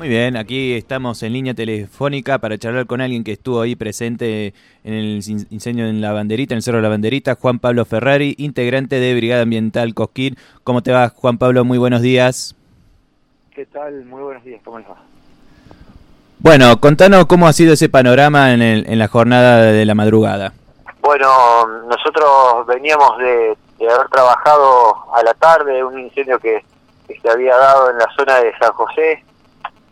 Muy bien, aquí estamos en línea telefónica para charlar con alguien que estuvo ahí presente en el incendio en la banderita, en el Cerro de la Banderita, Juan Pablo Ferrari, integrante de Brigada Ambiental Cosquín. ¿Cómo te va, Juan Pablo? Muy buenos días. ¿Qué tal? Muy buenos días, ¿cómo les va? Bueno, contanos cómo ha sido ese panorama en, en la jornada de la madrugada. Bueno, nosotros veníamos de, haber trabajado a la tarde un incendio que, que se había dado en la zona de San José,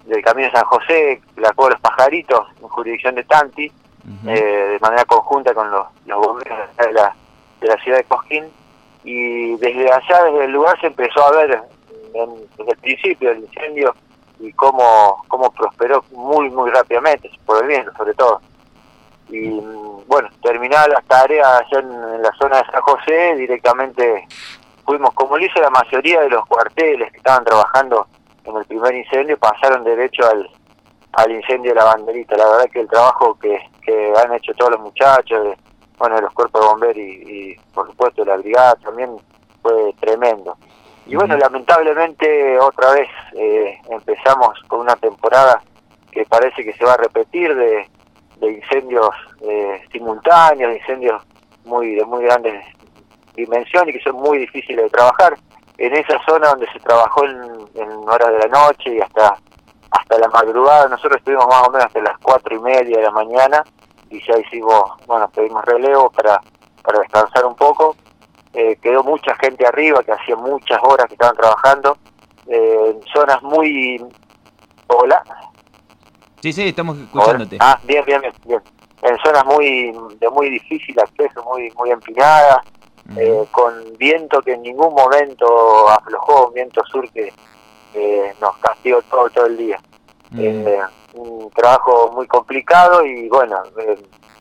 del Camino de San José, la Cueva de los Pajaritos, en jurisdicción de Tanti, eh, de manera conjunta con los, los bomberos de la, de la ciudad de Cosquín. Y desde allá, desde el lugar, se empezó a ver desde el principio del incendio y cómo, cómo prosperó muy, muy rápidamente, por el viento sobre todo. Y bueno, terminadas las tareas allá en, la zona de San José, directamente fuimos, como lo hizo la mayoría de los cuarteles que estaban trabajando en el primer incendio pasaron derecho al, al incendio de la banderita. La verdad que el trabajo que, que han hecho todos los muchachos, bueno, de los cuerpos de bomberos y, por supuesto de la brigada también fue tremendo. Y bueno, lamentablemente otra vez eh, empezamos con una temporada que parece que se va a repetir de, de incendios eh, simultáneos, de incendios muy de muy grandes dimensiones y que son muy difíciles de trabajar en esa zona donde se trabajó en, horas de la noche y hasta hasta la madrugada, nosotros estuvimos más o menos hasta las cuatro y media de la mañana y ya hicimos, bueno, pedimos relevo para, para descansar un poco. Eh, quedó mucha gente arriba que hacía muchas horas que estaban trabajando eh, en zonas muy... Hola. Sí, sí, estamos escuchándote. Ah, bien, bien, bien, En zonas muy de muy difícil acceso, muy muy empinadas, eh, con viento que en ningún momento aflojó, un viento sur que nos castigó todo, todo el día. Eh, un trabajo muy complicado y bueno, eh,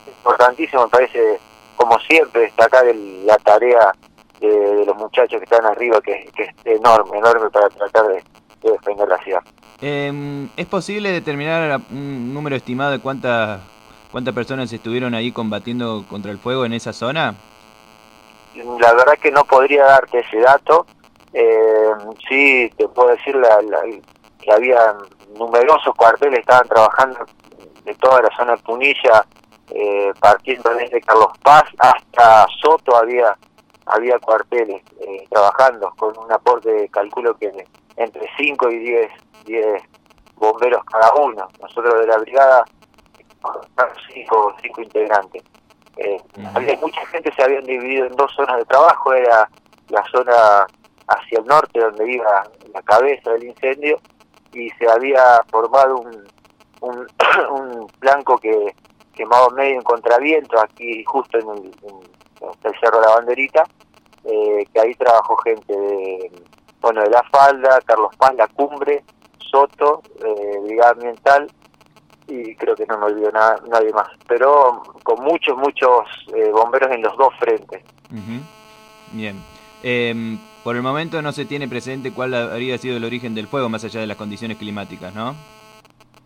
importantísimo me parece, como siempre, destacar la tarea de, los muchachos que están arriba, que, es enorme, enorme para tratar de, defender la ciudad. Em, ¿Es posible determinar un número estimado de cuántas cuántas personas estuvieron ahí combatiendo contra el fuego en esa zona? La verdad que no podría darte ese dato. Eh, sí, te puedo decir la, que había numerosos cuarteles, estaban trabajando de toda la zona de Punilla, eh, partiendo desde Carlos Paz hasta Soto había había cuarteles eh, trabajando con un aporte, de calculo que entre 5 y 10, 10 bomberos cada uno. Nosotros de la brigada, 5 cinco integrantes. Eh, había mucha gente, se habían dividido en dos zonas de trabajo, era la zona hacia el norte donde iba la cabeza del incendio y se había formado un, un, un blanco que quemado medio en contraviento aquí justo en el, Cerro de la Banderita, eh, que ahí trabajó gente de, bueno, de La Falda, Carlos Paz, La Cumbre, Soto, eh, Brigada Ambiental y creo que no me olvido nada, nadie más. Pero con muchos, muchos eh, bomberos en los dos frentes. Bien. Em, por el momento no se tiene presente cuál habría sido el origen del fuego, más allá de las condiciones climáticas, ¿no?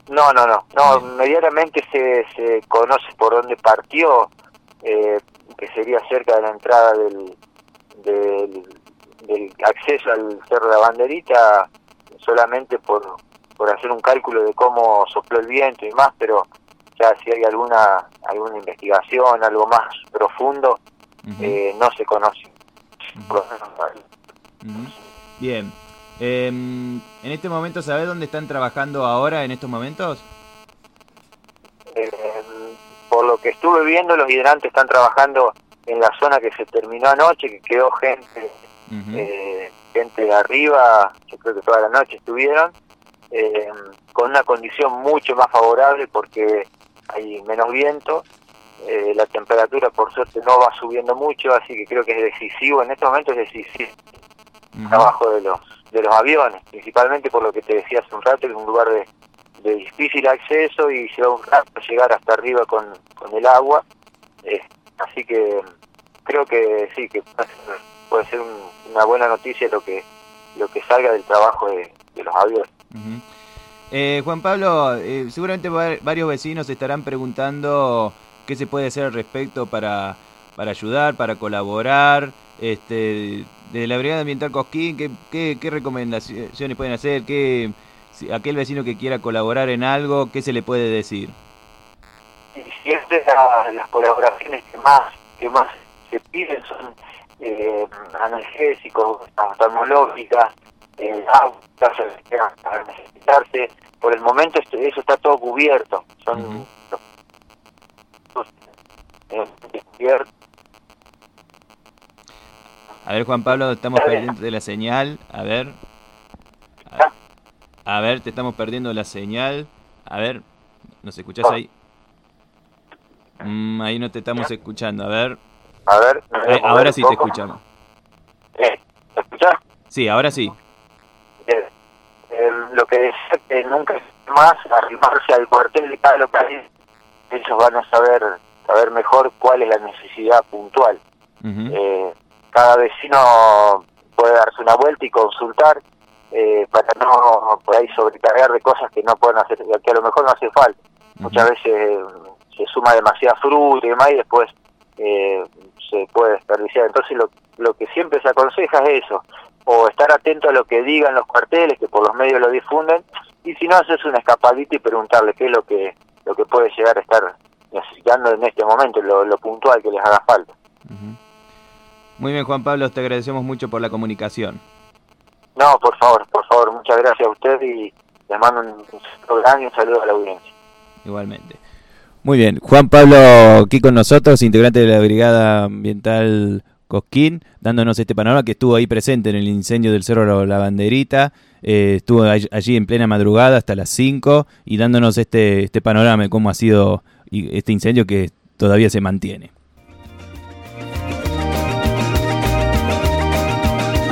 No, no, no. no medianamente se, se conoce por dónde partió, eh, que sería cerca de la entrada del, del, del acceso al Cerro de la Banderita, solamente por por hacer un cálculo de cómo sopló el viento y más, pero ya si hay alguna alguna investigación, algo más profundo, eh, no se conoce. Bien. Em, en este momento, ¿sabes dónde están trabajando ahora en estos momentos? Em, por lo que estuve viendo, los hidrantes están trabajando en la zona que se terminó anoche, que quedó gente, eh, gente de arriba, yo creo que toda la noche estuvieron, eh, con una condición mucho más favorable porque hay menos viento, eh, la temperatura por suerte no va subiendo mucho, así que creo que es decisivo, en este momento es decisivo el trabajo de los, de los aviones, principalmente por lo que te decía hace un rato, que es un lugar de, difícil acceso y lleva un rato llegar hasta arriba con, con el agua, eh, así que creo que sí, que puede ser una buena noticia lo que lo que salga del trabajo de los aviones. Eh, Juan Pablo, eh, seguramente varios vecinos estarán preguntando qué se puede hacer al respecto para, para ayudar, para colaborar. Este, desde la Brigada Ambiental Cosquín, ¿qué, qué, recomendaciones pueden hacer? ¿Qué, Si aquel vecino que quiera colaborar en algo, ¿qué se le puede decir? Siempre la, las colaboraciones que más que más se piden son eh, analgésicos, oftalmológicas, eh, para necesitarse. Por el momento este, eso está todo cubierto. Son a ver, Juan Pablo, estamos perdiendo de la señal. A ver. A, ver, te estamos perdiendo la señal. A ver, ¿nos escuchás ahí? Mm, ahí no te estamos escuchando. A ver. A ver. ahora sí te escuchamos. Eh, ¿Te escuchás? Sí, ahora sí. Lo que decía que nunca más arrimarse al cuartel de cada localidad. Ellos van a saber saber mejor cuál es la necesidad puntual. eh, cada vecino puede darse una vuelta y consultar eh, para no por ahí sobrecargar de cosas que no pueden hacer, que a lo mejor no hace falta. Muchas veces se suma demasiada fruta y demás y después eh, se puede desperdiciar. Entonces lo, lo que siempre se aconseja es eso, o estar atento a lo que digan los cuarteles, que por los medios lo difunden, y si no haces una escapadita y preguntarle qué es lo que lo que puede llegar a estar necesitando en este momento, lo, lo puntual que les haga falta. Muy bien, Juan Pablo, te agradecemos mucho por la comunicación. No, por favor, por favor, muchas gracias a usted y le mando un, gran un saludo a la audiencia. Igualmente. Muy bien, Juan Pablo aquí con nosotros, integrante de la Brigada Ambiental Cosquín, dándonos este panorama que estuvo ahí presente en el incendio del Cerro La Banderita, eh, estuvo allí en plena madrugada hasta las 5 y dándonos este, este panorama de cómo ha sido este incendio que todavía se mantiene.